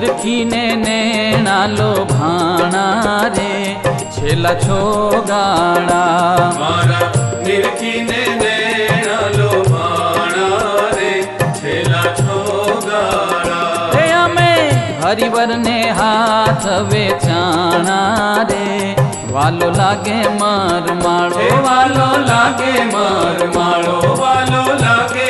तिरखी ने नैना लो भाणा रे छेला छो गाणा। तिरखी ने नैना लो भाणा रे छेला छो गाणा। रे हमें हरिवर ने हाथ वेचाणा रे वालो लागे मार मारो। वालो लागे मार मारो वालो लागे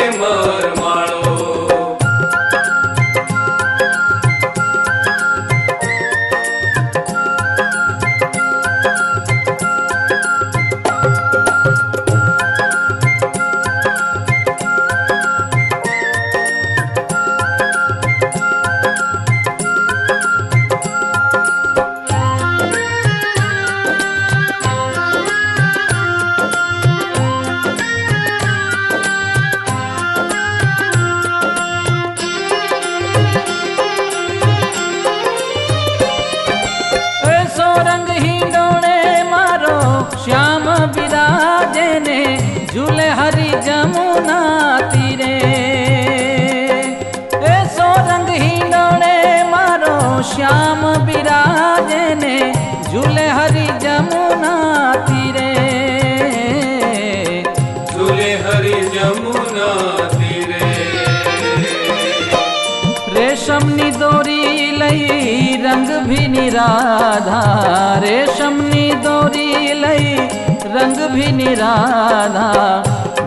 झूले हरी जमुना तीरे ऐसो रंग ही डोड़े मारो श्याम बिराजे ने झूले हरी जमुना तीरे झूले हरी जमुना तीरे रेशमनी दोरी लई रंग भी निराधा रेशम भी निराला,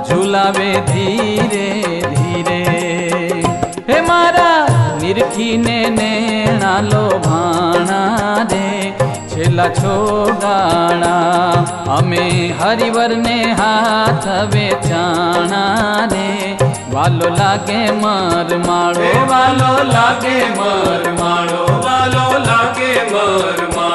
झुलावे धीरे धीरे। हे मारा निरखी ने नैना लो भाणा दे, छेला छो गाणा हमें हरिवर ने हाथ वे चाणा रे वालो लागे मार माड़ो वालो लागे मार माड़ो वालो लागे मार माड़ो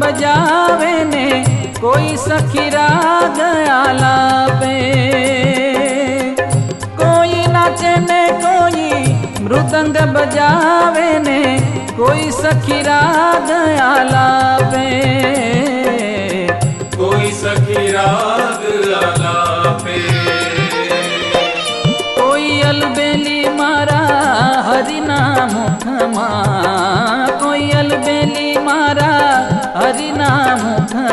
बजावे ने कोई सखीरा राग आलापे कोई नाचे ने कोई मृदंग बजावे ने कोई सखीरा राग आलापे कोई सखीरा दयाला आलापे कोई अलबेली मारा हरि नाम थमा कोई अलबेली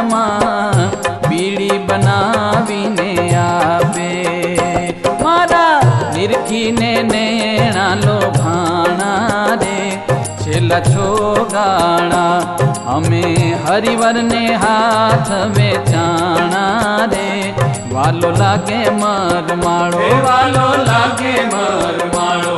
મુખમાં બીડી બનાવીને આપે. મારા નિરખીને નેણા લો ભાણા રે છેલ્લા છો ગાણા અમે હરિવરને હાથ વેચાણા રે વાલો લાગે મર માળો વાલો લાગે મર માળો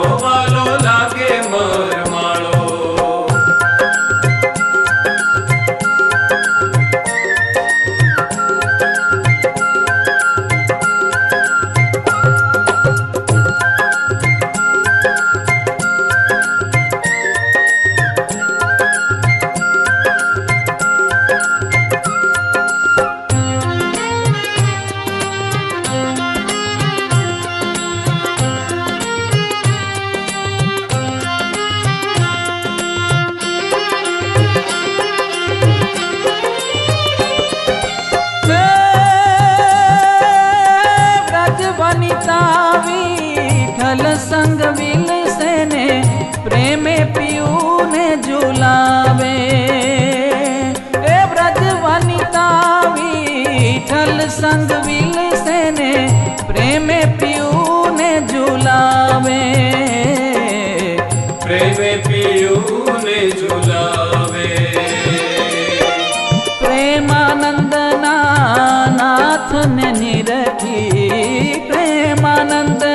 संग सेने प्रेम पियू ने झूलावे। ए ब्रज वनिता विठल संग मिल सेने प्रेम पियू ने झूलावे। प्रेम पियू ने झूलावे। प्रेमानंद नाथ ने निरखी प्रेमानंद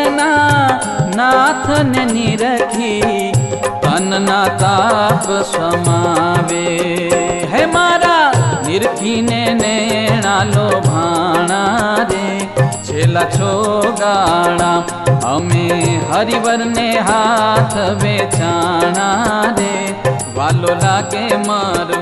नाथन निरखी तन ना ताप समावे। हे मारा निरखी ने नैणा लो भाणा रे, छेला छो गाणा, हमें हरिवर ने हाथ बेचाना रे। वालो लागे मर